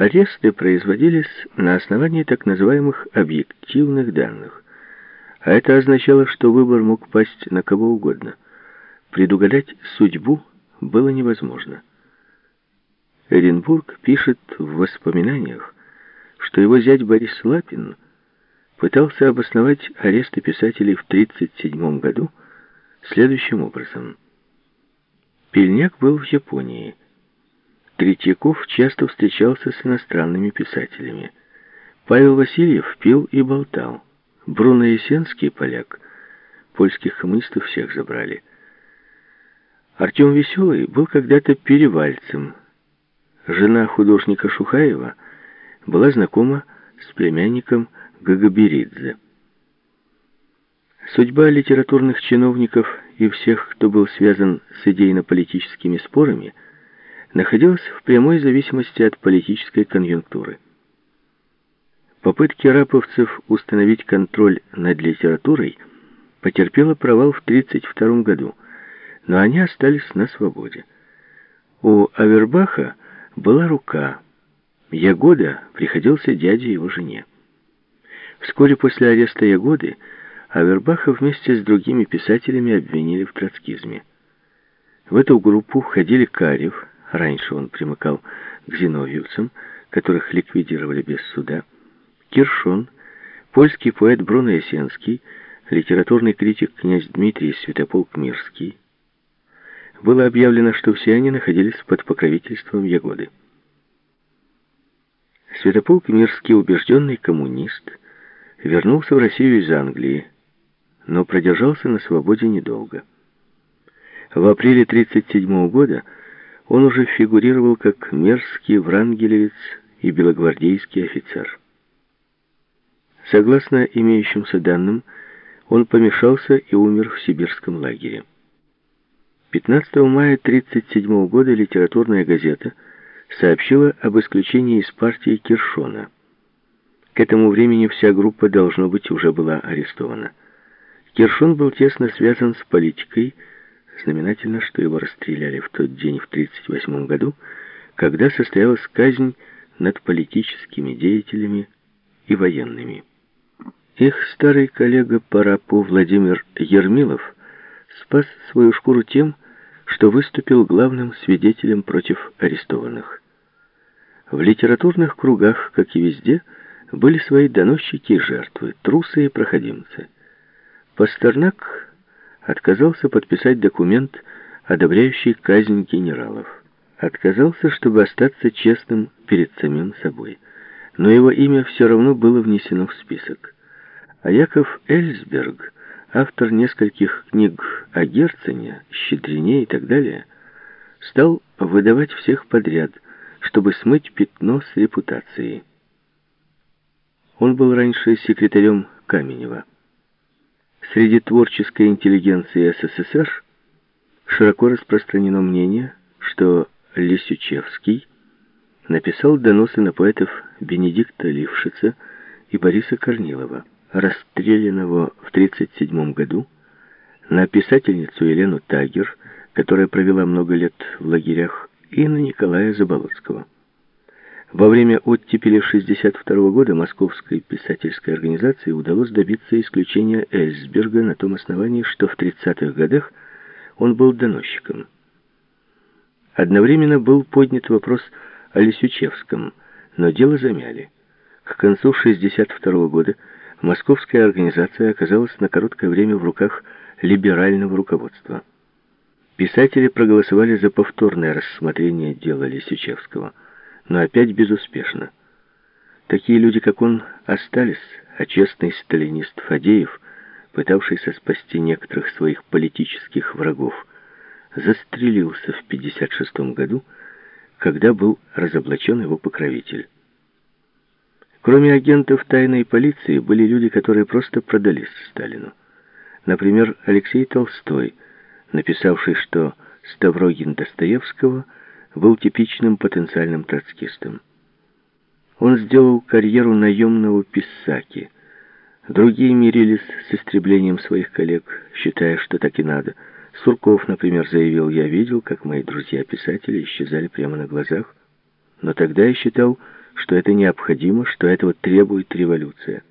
Аресты производились на основании так называемых объективных данных. А это означало, что выбор мог пасть на кого угодно. Предугадать судьбу было невозможно. Эренбург пишет в воспоминаниях, что его зять Борис Лапин пытался обосновать аресты писателей в 1937 году следующим образом. Пельняк был в Японии. Третьяков часто встречался с иностранными писателями. Павел Васильев пил и болтал. Бруно Есенский, поляк, польских коммунистов всех забрали. Артем Веселый был когда-то перевальцем. Жена художника Шухаева была знакома с племянником Гагаберидзе. Судьба литературных чиновников и всех, кто был связан с идейно-политическими спорами – находилась в прямой зависимости от политической конъюнктуры. Попытки раповцев установить контроль над литературой потерпела провал в 1932 году, но они остались на свободе. У Авербаха была рука, Ягода приходился дяде его жене. Вскоре после ареста Ягоды Авербаха вместе с другими писателями обвинили в троцкизме. В эту группу входили Карев, раньше он примыкал к зиновьевцам, которых ликвидировали без суда, Киршон, польский поэт Бруно Ясенский, литературный критик князь Дмитрий Святополк Мирский. Было объявлено, что все они находились под покровительством Ягоды. Святополк Мирский, убежденный коммунист, вернулся в Россию из Англии, но продержался на свободе недолго. В апреле 1937 года он уже фигурировал как мерзкий врангелевец и белогвардейский офицер. Согласно имеющимся данным, он помешался и умер в сибирском лагере. 15 мая 1937 года литературная газета сообщила об исключении из партии Киршона. К этому времени вся группа, должно быть, уже была арестована. Киршон был тесно связан с политикой, Знаменательно, что его расстреляли в тот день в 1938 году, когда состоялась казнь над политическими деятелями и военными. Их старый коллега по Владимир Ермилов спас свою шкуру тем, что выступил главным свидетелем против арестованных. В литературных кругах, как и везде, были свои доносчики и жертвы, трусы и проходимцы. Пастернак отказался подписать документ, одобряющий казнь генералов. Отказался, чтобы остаться честным перед самим собой. Но его имя все равно было внесено в список. А Яков Эльсберг, автор нескольких книг о Герцене, Щедрине и так далее, стал выдавать всех подряд, чтобы смыть пятно с репутацией. Он был раньше секретарем Каменева. Среди творческой интеллигенции СССР широко распространено мнение, что Лисючевский написал доносы на поэтов Бенедикта Лившица и Бориса Корнилова, расстрелянного в 1937 году, на писательницу Елену Тагер, которая провела много лет в лагерях, и на Николая Заболоцкого. Во время оттепели 1962 года Московской писательской организации удалось добиться исключения Эльсберга на том основании, что в 30-х годах он был доносчиком. Одновременно был поднят вопрос о Лисючевском, но дело замяли. К концу 1962 года московская организация оказалась на короткое время в руках либерального руководства. Писатели проголосовали за повторное рассмотрение дела Лисючевского – но опять безуспешно. Такие люди, как он, остались, а честный сталинист Фадеев, пытавшийся спасти некоторых своих политических врагов, застрелился в 1956 году, когда был разоблачен его покровитель. Кроме агентов тайной полиции, были люди, которые просто продались Сталину. Например, Алексей Толстой, написавший, что Ставрогин Достоевского – был типичным потенциальным троцкистом. Он сделал карьеру наемного писаки. Другие мирились с истреблением своих коллег, считая, что так и надо. Сурков, например, заявил, «Я видел, как мои друзья-писатели исчезали прямо на глазах, но тогда я считал, что это необходимо, что этого требует революция.